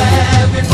Seven.